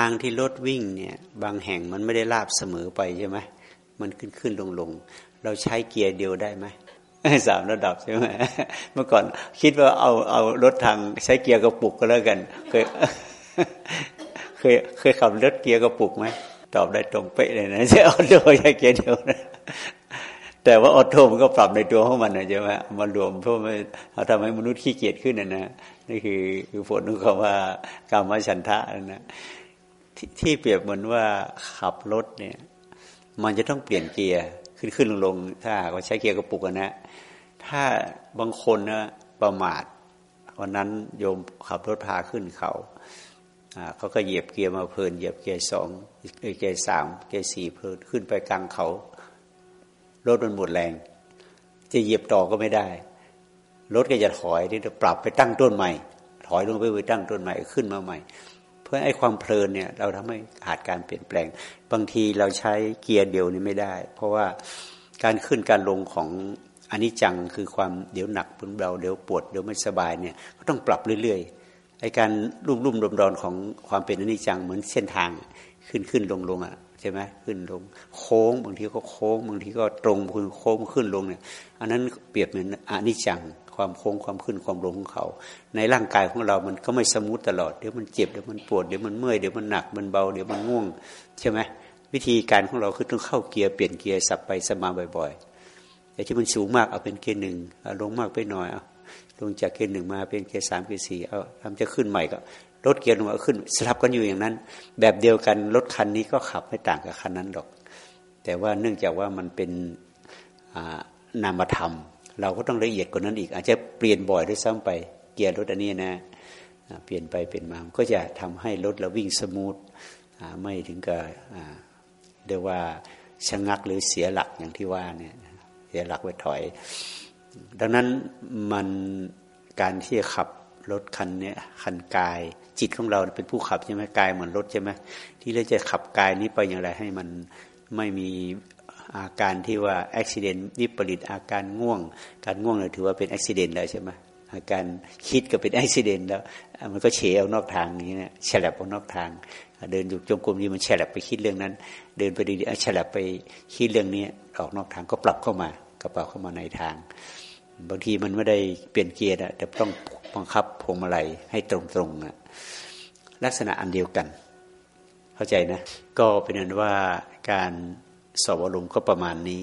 างที่รถวิ่งเนี่ยบางแห่งมันไม่ได้ราบเสมอไปใช่ไหมมันขึ้นขึ้นลงลงเราใช้เกียร์เดียวได้ไหมสามระดับใช่ไหมเมื่อก่อนคิดว่าเอาเอารถทางใช้เกียร์กระปุกก็แล้วกัน เคยเคยเคยขับรถเกียร์กระปุกไหมตอบได้ตรงเป๊ะเลยนะใช่ออโต้ใช้เกียร์เดียวนะแต่ว่าออโต้มันก็ปรับในตัวของมันนะใช่ไหมมารวมเพื่อม่ทำให้มนุษย์ขี้เกียจขึ้นนะนะนี่คือคือผลของคำว่ากรรมฉันทะนะ ทที่เปรียบเหมือนว่าขับรถเนี่ย มันจะต้องเปลี่ยนเกียร์ขึ้นขึ้นลงลงถ้าเขาใช้เกียร์กระปุกนะถ้าบางคนนะประมาทวันนั้นโยมขับรถพาขึ้นเขาเขาก็เหยียบเกียร์มาเพลินเหยียบเกียร์สองเกียร์สามเกียร์สี่เพลินขึ้นไปกลางเขารถมันหมดแรง จะเหยียบต่อก็ไม่ได้ รถก็จะถอยที่จะปรับไปตั้งต้นใหม่ ถอยลงไปไปตั้งต้นใหม่ขึ้นมาใหม่ เพื่อไอ้ความเพลินเนี่ย เราทำให้ขาดการเปลี่ยนแปลง บางทีเราใช้เกียร์เดียวนี่ไม่ได้ เพราะว่าการขึ้นการลงของอันนี้จังคือความเดี๋ยวหนักปุ่นเบาเดี๋ยวปวดเดี๋ยวไม่สบายเนี่ยก็ต้องปรับเรื่อยๆไอ้การรุ่มรุ่มดมดอนของความเป็นอันนี้จังเหมือนเส้นทางขึ้นขึ้นลงลงอะใช่ไหมขึ้นลง โค้งบางทีก็โค้งบางทีก็ตรงคือโค้งขึ้นลงเนี่ย อันนั้นเปรียบเหมือนอนิจจัง ความโค้งความขึ้นความลงของเขา ในร่างกายของเรามันก็ไม่ smooth ตลอด เดี๋ยวมันเจ็บเดี๋ยวมันปวดเดี๋ยวมันเมื่อยเดี๋ยวมันหนักมันเบาเดี๋ยวมันง่วงใช่ไหมวิธีการของเราคือต้องเข้าเกียร์เปลี่ยนเกียร์สับไปสับมาบ่อยๆแต่ที่มันสูงมากเอาเป็นเกียร์หนึ่งลงมากไปหน่อยเอาลงจากเกียร์หนึ่งมาเป็นเกียร์สามเกียร์สี่เอาทำจะขึ้นใหม่ก็รถเกียร์ลงมาขึ้นสลับกันอยู่อย่างนั้น แบบเดียวกันรถคันนี้ก็ขับไม่ต่างกับคันนั้นหรอก แต่ว่าเนื่องจากว่ามันเป็นนามธรรม เราก็ต้องละเอียดกว่านั้นอีก อาจจะเปลี่ยนบ่อยด้วยซ้ำไป เกียร์รถอันนี้นะ เปลี่ยนไปเปลี่ยนมาก็จะทำให้รถเราวิ่งสมูทไม่ถึงกับเรียกว่าชะงักหรือเสียหลักอย่างที่ว่าเนี่ยเสียหลักไว้ถอย ดังนั้นมันการที่ขับรถคันเนี้ยคันกายจิตของเราเป็นผู้ขับใช่ไหมกายเหมือนรถใช่ไหมที่เราจะขับกายนี้ไปอย่างไรให้มันไม่มี อาการที่ว่าอุบิเหตุวิปริตอาการง่วง การง่วงเนี่ยถือว่าเป็นอุบิเหตุแล้วใช่ไหมอาการคิดก็เป็นอุบิเหตุแล้ว มันก็เฉยเอานอกทางนี้นะฉลับเอานอกทาง เดินอยู่จงกรมนี้มันฉลับไปคิดเรื่องนั้น เดินไปดีๆฉลับไปคิดเรื่องนี้ออกนอกทางก็ปรับเข้ามากระเป๋าเข้ามาในทาง บางทีมันไม่ได้เปลี่ยนเกียร์แต่ต้องบังคับพวงมาลัยให้ตรงๆนะลักษณะอันเดียวกัน เข้าใจนะ ก็เป็นนั้นว่าการ สอบอารมณ์ก็ประมาณนี้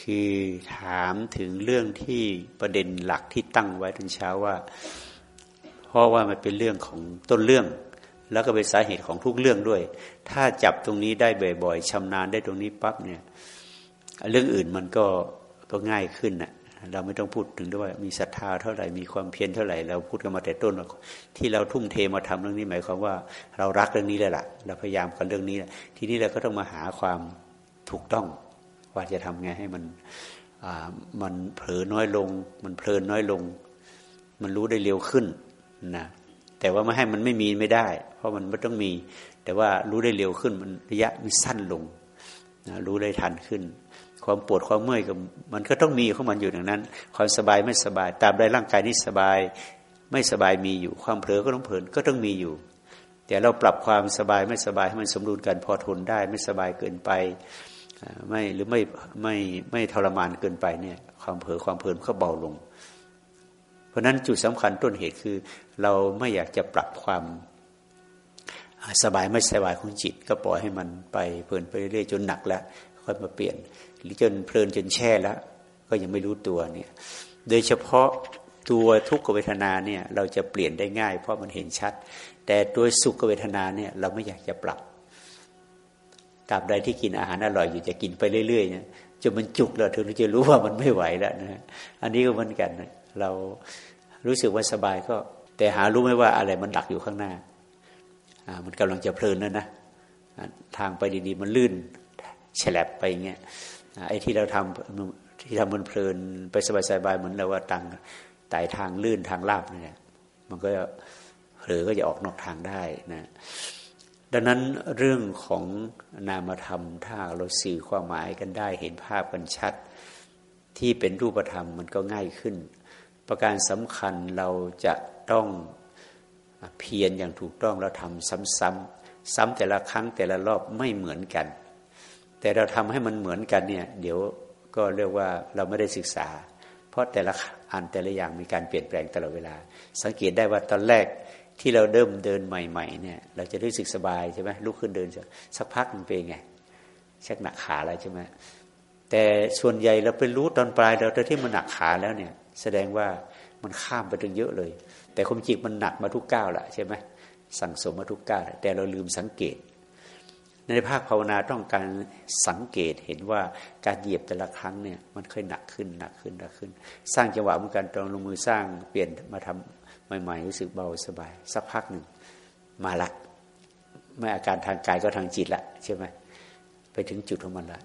คือถามถึงเรื่องที่ประเด็นหลักที่ตั้งไว้ทั้งเช้าว่า เพราะว่ามันเป็นเรื่องของต้นเรื่อง แล้วก็เป็นสาเหตุของทุกเรื่องด้วย ถ้าจับตรงนี้ได้บ่อยๆชำนาญได้ตรงนี้ปั๊บเนี่ยเรื่องอื่นมันก็ก็ง่ายขึ้นนะเราไม่ต้องพูดถึงด้วยมีศรัทธาเท่าไหร่มีความเพียรเท่าไหร่เราพูดกันมาแต่ต้นที่เราทุ่มเทมาทำเรื่องนี้หมายความว่า เรารักเรื่องนี้เลยล่ะ เราพยายามกันเรื่องนี้ทีนี้เราก็ต้องมาหาความ ถูกต้อง ว่าจะทำไงให้มันมันเผลอน้อยลง มันเพลินน้อยลง มันรู้ได้เร็วขึ้นนะแต่ว่าไม่ให้มันไม่มีไม่ได้ เพราะมันไม่ต้องมี แต่ว่ารู้ได้เร็วขึ้น มันระยะมันสั้นลงนะรู้ได้ทันขึ้น ความปวดความเมื่อยกับมันก็ต้องมีของมันอยู่อย่างนั้น ความสบายไม่สบาย ตามใดร่างกายนี้สบาย ไม่สบายมีอยู่ ความเผลอก็ต้องเผลอก็ต้องมีอยู่ แต่เราปรับความสบายไม่สบายให้มันสมดุลกันพอทนได้ ไม่สบายเกินไป ไม่หรือไม่ไม่ไม่ทรมานเกินไปเนี่ย ความเผลอความเพลินก็เบาลง เพราะนั้นจุดสำคัญต้นเหตุคือ เราไม่อยากจะปรับความสบายไม่สบายของจิต ก็ปล่อยให้มันไปเพลินไปเรื่อยจนหนักแล้วค่อยมาเปลี่ยน หรือจนเพลินจนแช่แล้วก็ยังไม่รู้ตัวเนี่ย โดยเฉพาะตัวทุกขเวทนาเนี่ยเราจะเปลี่ยนได้ง่าย เพราะมันเห็นชัด แต่ตัวสุขเวทนาเนี่ยเราไม่อยากจะปรับ ตราบใดที่กินอาหารอร่อยอยู่จะกินไปเรื่อยๆเนี่ยจนมันจุกแล้วถึงจะรู้ว่ามันไม่ไหวแล้วนะอันนี้ก็เหมือนกันเรารู้สึกว่าสบายก็ แต่หารู้ไหมว่าอะไรมันดักอยู่ข้างหน้าอ่ามันกำลังจะเพลินแล้วนะทางไปดีๆ มันลื่นฉลบไปเงี้ยไอ้ที่เราทำที่ทำมันเพลินไปสบายๆเหมือนเราว่าตังไต่ทางลื่นทางลาบเนี่ยมันก็เผลอก็จะออกนอกทางได้นะ ดังนั้นเรื่องของนามธรรม ถ้าเราสื่อความหมายกันได้เห็นภาพกันชัด ที่เป็นรูปธรรมมันก็ง่ายขึ้น ประการสำคัญเราจะต้องเพียรอย่างถูกต้องแล้วทำซ้ำๆซ้ำแต่ละครั้งแต่ละรอบไม่เหมือนกัน แต่เราทำให้มันเหมือนกันเนี่ยเดี๋ยวก็เรียกว่าเราไม่ได้ศึกษา เพราะแต่ละอันแต่ละอย่างมีการเปลี่ยนแปลงตลอดเวลา สังเกตได้ว่าตอนแรก ที่เราเริ่มเดินใหม่ๆเนี่ย เราจะรู้สึกสบายใช่ไหมลุกขึ้นเดินสักพักมันเป็นไงชักหนักขาแล้วใช่ไหมแต่ส่วนใหญ่เราไปรู้ตอนปลายเราตอนที่มันหนักขาแล้วเนี่ย แสดงว่ามันข้ามไปถึงเยอะเลย แต่ความจริงมันหนักมาทุกก้าวแหละใช่ไหมสั่งสมมาทุกก้าวแต่เราลืมสังเกต ในภาคภาวนาต้องการสังเกตเห็นว่าการเหยียบแต่ละครั้งเนี่ยมันเคยหนักขึ้นหนักขึ้นหนักขึ้น สร้างจังหวะเหมือนกันตอนลงมือสร้างเปลี่ยนมาทำ ใหม่ๆรู้สึกเบาสบาย สักพักหนึ่งมาละไม่อาการทางกายก็ทางจิตละใช่ไหมไปถึงจุดของมันละ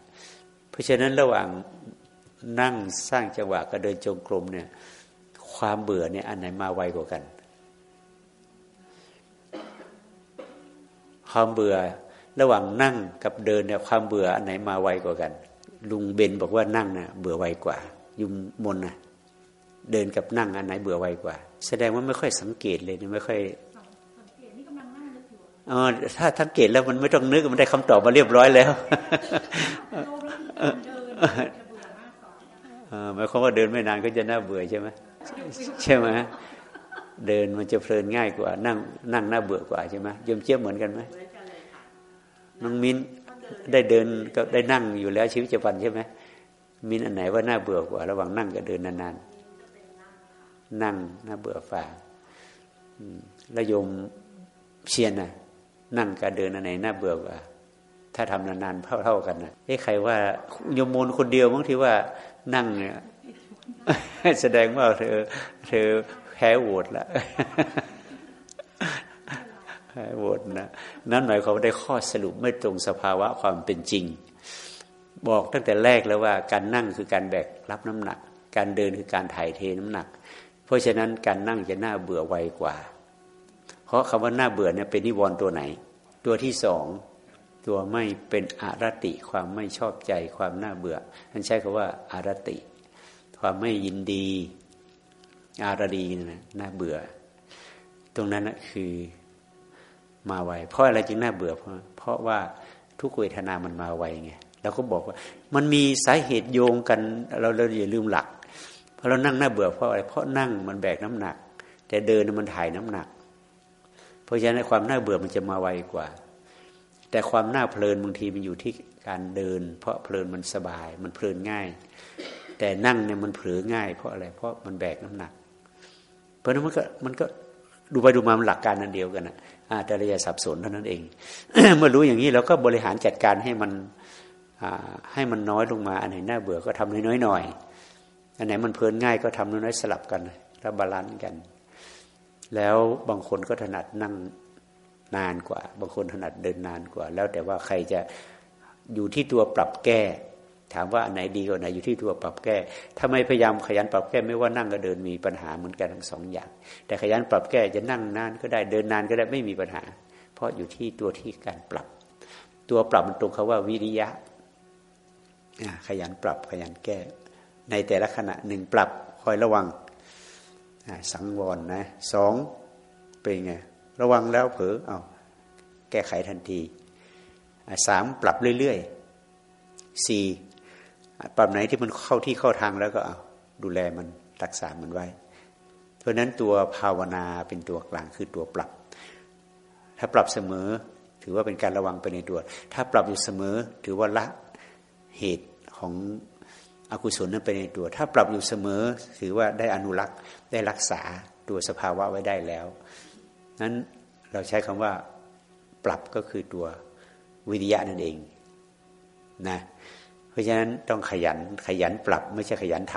เพราะฉะนั้นระหว่างนั่งสร้างจังหวะกับเดินจงกรมเนี่ย ความเบื่อเนี่ยอันไหนมาไวกว่ากัน ความเบื่อระหว่างนั่งกับเดินเนี่ยความเบื่ออันไหนมาไวกว่ากัน ลุงเบนบอกว่านั่งนะ่ะเบื่อไวกว่า ยุมมนนะ เดินกับนั่งอันไหนเบื่อไวกว่า แสดงว่าไม่ค่อยสังเกตเลยไม่ค่อยอ๋อถ้าสังเกตแล้วมันไม่ต้องนึกมันได้คำตอบมาเรียบร้อยแล้วหมายความว่าเดินไม่นานก็จะน่าเบื่อใช่ไหมใช่ไหมเดินมันจะเพลินง่ายกว่า นั่งนั่งน่าเบื่อกว่าใช่ไหมยมเจี๊ยบเหมือนกันไหมน้องมิ้นได้เดินก็ได้นั่งอยู่แล้วชีวิตจะวันใช่ไหมมิ้นอันไหนว่าน่าเบื่อกว่า ระหว่างนั่งกับเดินนานๆ นั่งน่าเบื่อฝ่าแล้วโยมเชียนน่ะนั่งกับเดินอันไหนน่าเบื่อกว่า ถ้าทำนานๆเท่าๆกันนะเอ้ใครว่าโยมโมูลคนเดียวบางทีว่านั่งเนี่ยแสดงว่าเธอ เธอแพ้โหวตละแพ้โหวตนะนั่นหมายความว่าได้ข้อสรุปไม่ตรงสภาวะความเป็นจริง บอกตั้งแต่แรกแล้วว่า การนั่งคือการแบกรับน้ำหนัก การเดินคือการถ่ายเทน้ำหนัก เพราะฉะนั้นการนั่งจะน่าเบื่อไวกว่า เพราะคำว่าน่าเบื่อเนี่ยเป็นนิวรณ์ตัวไหน ตัวที่สองตัวไม่เป็นอารติความไม่ชอบใจความน่าเบื่อท่านใช้คาว่าอารติ ความไม่ยินดี อารดีนะน่าเบื่อ ตรงนั้นนะคือมาไวเพราะอะไรจึงน่าเบื่อ เพราะเพราะว่าทุกเวทนามันมาไวไงเราก็บอกว่า มันมีสาเหตุโยงกัน เราเราอย่าลืมหลัก พราะเรานั่งน่าเบื่อเพราะอะไร เพราะนั่งมันแบกน้ำหนัก แต่เดินมันถ่ายน้ำหนัก เพราะฉะนั้นความน่าเบื่อมันจะมาไวกว่า แต่ความน่าเพลินบางทีมันอยู่ที่การเดิน เพราะเพลินมันสบาย มันเพลินง่าย แต่นั่งเนี่ยมันเผลอง่าย เพราะอะไร เพราะมันแบกน้ำหนัก เพราะนั้นมันก็มันก็ดูไปดูมามันหลักการนั้นเดียวกันนะแต่เราอย่าสับสนเท่านั้นเอง เมื่อรู้อย่างนี้เราก็บริหารจัดการให้มันให้มันน้อยลงมา อันไหนน่าเบื่อก็ทำน้อยๆหน่อยอั อันไหนมันเพลินง่ายก็ทำน้อยๆสลับกันแล้ว balance กัน แล้วบางคนก็ถนัดนั่งนานกว่า บางคนถนัดเดินนานกว่า แล้วแต่ว่าใครจะอยู่ที่ตัวปรับแก้ ถามว่าอันไหนดีกว่าไหนอยู่ที่ตัวปรับแก้ ถ้าไม่พยายามขยันปรับแก้ไม่ว่านั่งก็เดินมีปัญหาเหมือนกันทั้งสองอย่าง แต่ขยันปรับแก้จะนั่งนานก็ได้เดินนานก็ได้ไม่มีปัญหา เพราะอยู่ที่ตัวที่การปรับ ตัวปรับมันตรงคาว่าวิริยะขยันปรับขยันแก้ ในแต่ละขณะหนึ่งปรับคอยระวังสังวรนะสองเป็นไงระวังแล้วเผลอเอาแก้ไขทันทีสามปรับเรื่อยๆสี่ปรับไหนที่มันเข้าที่เข้าทางแล้วก็เอาดูแลมันรักษามันไว้ เพราะนั้นตัวภาวนาเป็นตัวกลางคือตัวปรับ ถ้าปรับเสมอถือว่าเป็นการระวังไปในตัว ถ้าปรับอยู่เสมอถือว่าละเหตุของ อกุศลนั้นไปในตัว ถ้าปรับอยู่เสมอถือว่าได้อนุรักษ์ได้รักษาตัวสภาวะไว้ได้แล้ว นั้นเราใช้คำว่าปรับก็คือตัววิทยานั่นเองนะเพราะฉะนั้นต้องขยันขยันปรับไม่ใช่ขยันท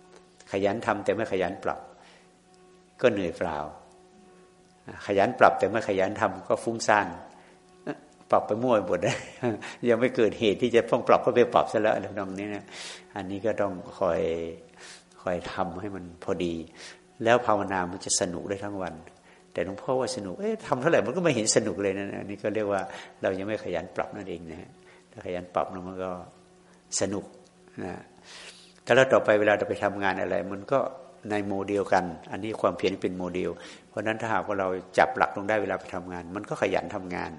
ำขยันทำแต่ไม่ขยันปรับ ก็เหนื่อยเปล่า ขยันปรับแต่ไม่ขยันทำก็ฟุ้งซ่าน ปรับไปมั่วหมดเลยยังไม่เกิดเหตุที่จะต้องปรับก็ไปปรับซะแล้วตรงนี้นะอันนี้ก็ต้องคอยคอยทำให้มันพอดี แล้วภาวนามันจะสนุกได้ทั้งวัน แต่หลวงพ่อว่าสนุกเอ๊ะทำเท่าไหร่มันก็ไม่เห็นสนุกเลยนะอันี่ก็เรียกว่าเรายังไม่ขยันปรับนั่นเองนะฮะถ้าขยันปรับมันก็สนุกนะถ้าเราต่อไปเวลาเราไปทำงานอะไร มันก็ในโมเดลกัน อันนี้ความเพียรเป็นโมเดล เพราะฉะนั้นถ้าหากว่าเราจับหลักลงได้เวลาไปทำงาน มันก็ขยันทำงาน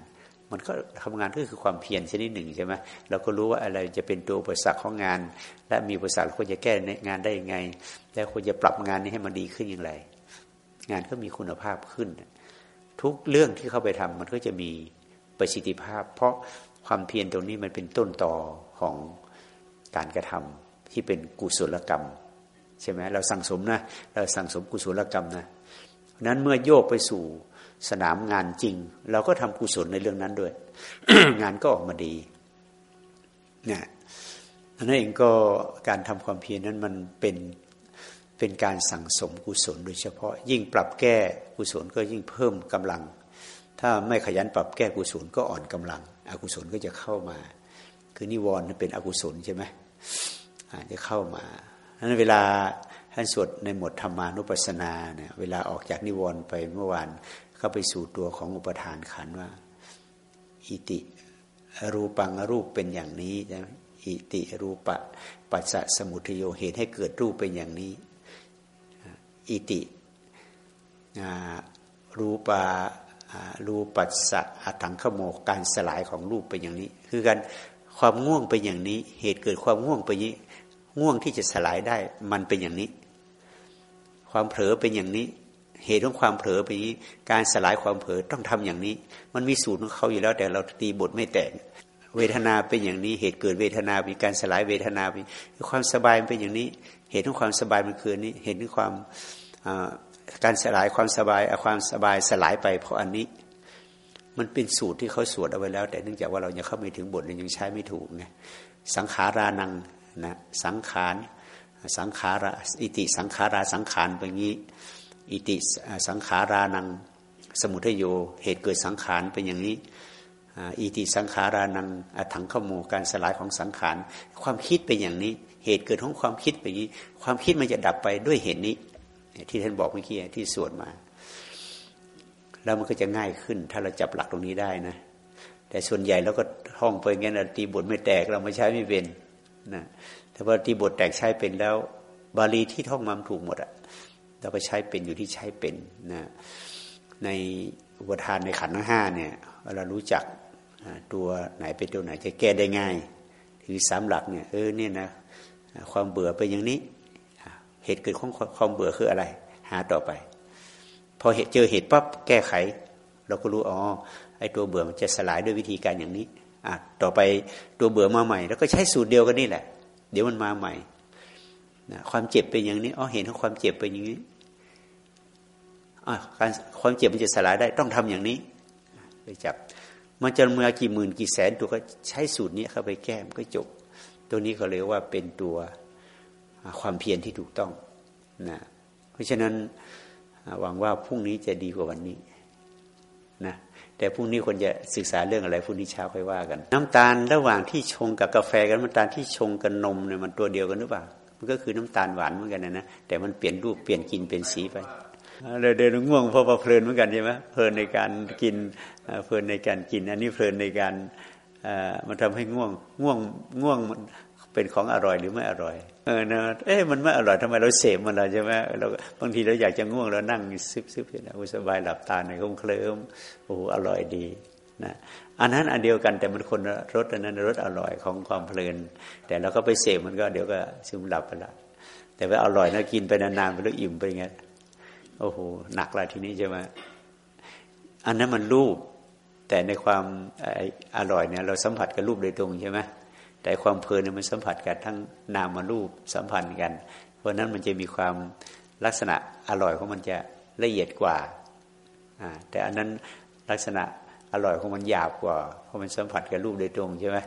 มันก็ทำงานก็คือความเพียรชนิดหนึ่งใช่ไหมเราก็รู้ว่าอะไรจะเป็นตัวอุปสรรคของงาน และมีอุปสรรคควรจะแก้งานได้ยังไง แล้วควรจะปรับงานนี้ให้มันดีขึ้นอย่างไร งานก็มีคุณภาพขึ้น ทุกเรื่องที่เข้าไปทำมันก็จะมีประสิทธิภาพ เพราะความเพียรตรงนี้มันเป็นต้นต่อของการกระทำที่เป็นกุศลกรรมใช่ไหมเราสั่งสมนะเราสั่งสมกุศลกรรมนะนั้นเมื่อโยกไปสู่ สนามงานจริง เราก็ทำกุศลในเรื่องนั้นด้วย งานก็ออกมาดีนะนั่นเองก็การทำความเพียรนั้นมันเป็นเป็นการสั่งสมกุศลโดยเฉพาะ ยิ่งปรับแก้กุศลก็ยิ่งเพิ่มกำลัง ถ้าไม่ขยันปรับแก้กุศลก็อ่อนกำลัง อกุศลก็จะเข้ามา คือนิวรณ์เป็นอกุศลใช่ไหมจะเข้ามานั้นเวลาท่านสวดในหมวดธรรมานุปัสสนาเนี่ยเวลาออกจากนิวรณ์ไปเมื่อวาน เข้าไปสู่ตัวของอุปทานขันว่า อิติ รูปังรูปเป็นอย่างนี้ใช่ไหมอิติรูปะ ปัสสะสมุทโยเหตุให้เกิดรูปเป็นอย่างนี้ อิติรูปารูปัสสะอัถังขโมกการสลายของรูปเป็นอย่างนี้ คือการความง่วงเป็นอย่างนี้ เหตุเกิดความง่วงเป็นนี้ง่วงที่จะสลายได้มันเป็นอย่างนี้ ความเผลอเป็นอย่างนี้ เหตุของความเผลอเป็นนี้ การสลายความเผลอต้องทำอย่างนี้ มันมีสูตรของเขาอยู่แล้วแต่เราตีบทไม่แตกเวทนาเป็นอย่างนี้เหตุเกิดเวทนามีการสลายเวทนาเป็นความสบายเป็นอย่างนี้ เหตุของความสบายมันคือนี้เหตุของความการสลายความสบายความสบายสลายไปเพราะอันนี้ มันเป็นสูตรที่เขาสวดเอาไว้แล้ว แต่เนื่องจากว่าเรายังเข้าไม่ถึงบทยังใช้ไม่ถูกไงสังขารานังนะสังขารสังขาราอิติสังขาราสังขารเป็นงี้ อิติสังขารานัง สมุทโย เหตุเกิดสังขารเป็นอย่างนี้อิติสังขารานังอถังขโมการสลายของสังขาร ความคิดเป็นอย่างนี้ เหตุเกิดของความคิดเป็นอย่างนี้ ความคิดมันจะดับไปด้วยเหตุนี้ ที่ท่านบอกเมื่อกี้ที่สวดมา แล้วมันก็จะง่ายขึ้น ถ้าเราจับหลักตรงนี้ได้นะ แต่ส่วนใหญ่เราก็ท่องไปงั้นตีบทไม่แตกเราไม่ใช้ไม่เป็นนะแต่ว่าที่บทแตกใช้เป็นแล้ว บาลีที่ท่องมาถูกหมดอะ เราก็ใช้เป็นอยู่ที่ใช้เป็นนะในอุปทานในขันธ์ทั้งห้าเนี่ยเรารู้จักตัวไหนเป็นตัวไหนจะแก้ได้ง่ายคือสามหลักเนี่ยเออเนี่ยนะความเบื่อเป็นอย่างนี้ เหตุเกิดของความเบื่อคืออะไร หาต่อไป พอเจอเหตุปั๊บแก้ไข เราก็รู้อ๋อไอ้ตัวเบื่อมันจะสลายด้วยวิธีการอย่างนี้อะต่อไปตัวเบื่อมาใหม่ แล้วก็ใช้สูตรเดียวกันนี่แหละ เดี๋ยวมันมาใหม่นะความเจ็บเป็นอย่างนี้อ๋อเห็นว่าความเจ็บเป็นอย่างนี้ การความเจ็บมันจะสลายได้ต้องทำอย่างนี้ไปจับ มันจะมากี่หมื่นกี่แสนตัวก็ใช้สูตรนี้เข้าไปแก้มก็จบ ตัวนี้เขาเรียกว่าเป็นตัวความเพียรที่ถูกต้องนะเพราะฉะนั้นหวังว่าพรุ่งนี้จะดีกว่าวันนี้นะแต่พรุ่งนี้คนจะศึกษาเรื่องอะไรพรุ่งนี้เช้าค่อยว่ากัน น้ำตาลระหว่างที่ชงกับกาแฟกันน้ำตาลที่ชงกับนมเนี่ยมันตัวเดียวกันหรือเปล่ามันก็คือน้ำตาลหวานเหมือนกันนะนะแต่มันเปลี่ยนรูปเปลี่ยนกลิ่นเปลี่ยนสีไป เดินง่วงเพราะว่าเพลินเหมือนกันใช่ไหมเพลินในการกินเพลินในการกิน อันนี้เพลินในการมันทำให้ง่วงง่วงง่วงเป็นของอร่อยหรือไม่อร่อย เออนะเอ๊ะมันไม่อร่อยทำไมเราเสพมันล่ะใช่ไหมเราบางทีเราอยากจะง่วงเรานั่งซึบซึบนะสบายหลับตาในคงเคลิ้มโอ้อร่อยดีนะอันนั้นอันเดียวกันแต่มันคนรสอันนั้นรสอร่อยของความเพลิน แต่เราก็ไปเสพมันก็เดี๋ยวก็ซึมหลับไปละแต่ว่าอร่อยนะกินไปนานๆไปแล้วอิ่มไปไง โอ้โหหนักละทีนี้ใช่ไหมอันนั้นมันรูป แต่ในความอร่อยเนี่ยเราสัมผัสกับรูปโดยตรงใช่ไหมแต่ความเพลินเนี่ยมันสัมผัสกันทั้งนามารูปสัมพันธ์กัน เพราะนั้นมันจะมีความลักษณะอร่อยของมันจะละเอียดกว่าแต่อันนั้นลักษณะอร่อยของมันหยาบกว่า เพราะมันสัมผัสกับรูปโดยตรงใช่ไหม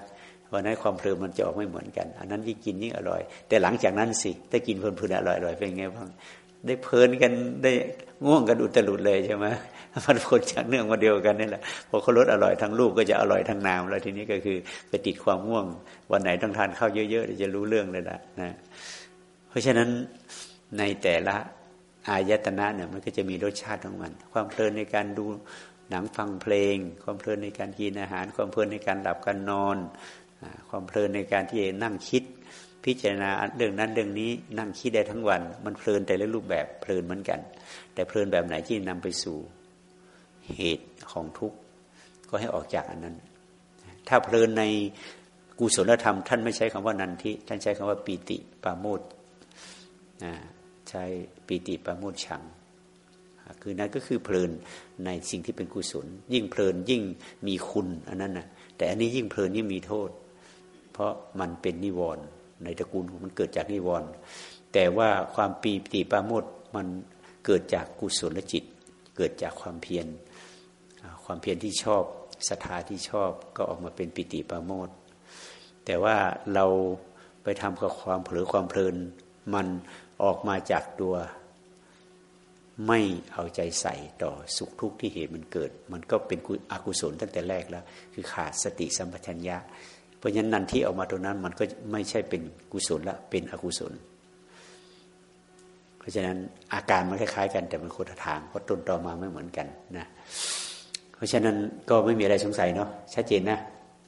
เพราะนั้นความเพลินมันจะออกไม่เหมือนกัน อันนั้นยิ่งกินยิ่งอร่อย แต่หลังจากนั้นสิถ้ากินเพลินๆอร่อยๆเป็นไงบ้าง ได้เพลินกันได้ง่วงกันอุตลุดเลยใช่ไหมมันผลจากเนื่องมาเดียวกันนี่แหละพอเขาลดอร่อยทั้งรูปก็จะอร่อยทั้งนามแล้วทีนี้ก็คือไปติดความง่วง วันไหนต้องทานข้าวเยอะๆจะรู้เรื่องเลยละนะเพราะฉะนั้นในแต่ละอายตนะเนี่ยมันก็จะมีรสชาติของมัน ความเพลินในการดูหนังฟังเพลง ความเพลินในการกินอาหาร ความเพลินในการหลับการนอน ความเพลินในการที่นั่งคิด พิจารณาเรื่องนั้นเรื่องนี้นั่งคิดได้ทั้งวัน มันเพลินแต่ละรูปแบบเพลินเหมือนกัน แต่เพลินแบบไหนที่นำไปสู่เหตุของทุกข์ก็ให้ออกจากอันนั้น ถ้าเพลินในกุศลธรรม ท่านไม่ใช้คำว่านันทิท่านใช้คำว่าปีติปาโมดใช้ปีติปาโมดชังคือนั้นก็คือเพลินในสิ่งที่เป็นกุศล ยิ่งเพลินยิ่งมีคุณอันนั้นนะแต่อันนี้ยิ่งเพลินยิ่งมีโทษ เพราะมันเป็นนิวรณ์ ในตระกูลมันเกิดจากนิวรณ์แต่ว่าความปีติปาโมดมันเกิดจากกุศลจิต เกิดจากความเพียรความเพียรที่ชอบศรัทธาที่ชอบก็ออกมาเป็นปิติปาโมดแต่ว่าเราไปทำกับความเผลอความเพลิน มันออกมาจากตัวไม่เอาใจใส่ต่อสุขทุกข์ที่เหตุมันเกิด มันก็เป็นอกุศลตั้งแต่แรกแล้ว คือขาดสติสัมปชัญญะ เพราะฉะนั้นนันที่ออกมาตรงนั้น มันก็ไม่ใช่เป็นกุศลละเป็นอกุศล เพราะฉะนั้นอาการมันคล้ายๆ กันแต่มันคนละทางเพราะต้นต่อมาไม่เหมือนกันนะ เพราะฉะนั้นก็ไม่มีอะไรสงสัยเนาะชัดเจนนะ